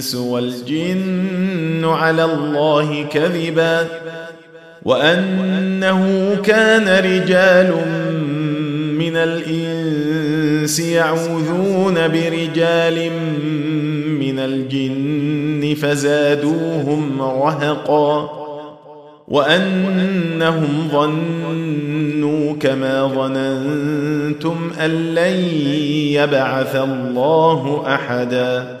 الإنس والجن على الله كذبا وأنه كان رجال من الإنس يعوذون برجال من الجن فزادوهم رهقا وأنهم ظنوا كما ظننتم أن لن يبعث الله أحدا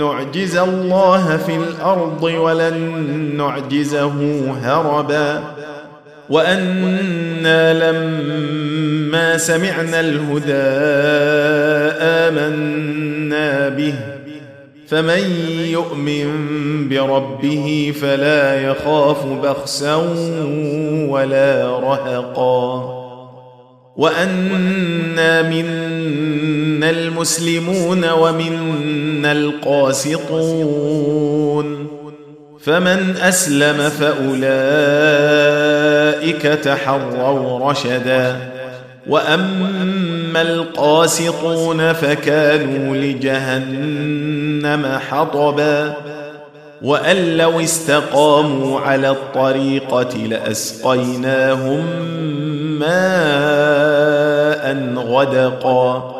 نعجز الله في الأرض ولن نعجزه هربا. وأنا لما سمعنا الهدى آمنا به. فمن يؤمن بربه فلا يخاف بخسا ولا رهقا. وأنا منا المسلمون ومنا القاسطون فمن اسلم فاولئك تحروا رشدا واما القاسطون فكانوا لجهنم حطبا وان لو استقاموا على الطريقة لاسقيناهم ماء غدقا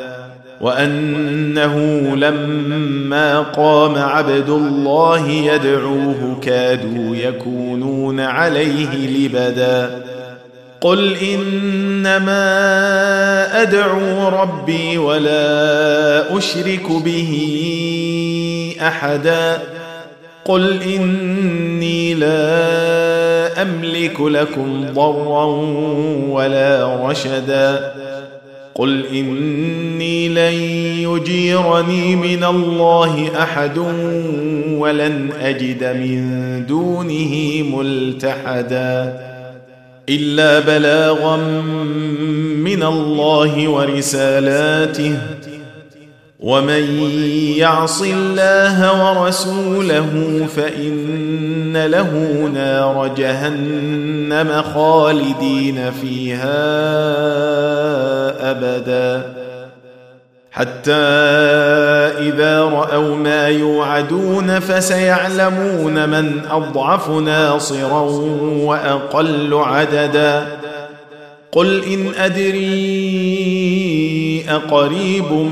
وأنه لما قام عبد الله يدعوه كادوا يكونون عليه لبدا. قل إنما أدعو ربي ولا أشرك به أحدا. قل إني لا أملك لكم ضرا ولا رشدا. قل إني لن يجيرني من الله أحد ولن أجد من دونه ملتحدا إلا بلاغا من الله ورسالاته ومن يعص الله ورسوله فإن له نار جهنم خالدين فيها أبدا. حتى إذا رأوا ما يوعدون فسيعلمون من أضعف ناصرا وأقل عددا. قل إن أدري أقريب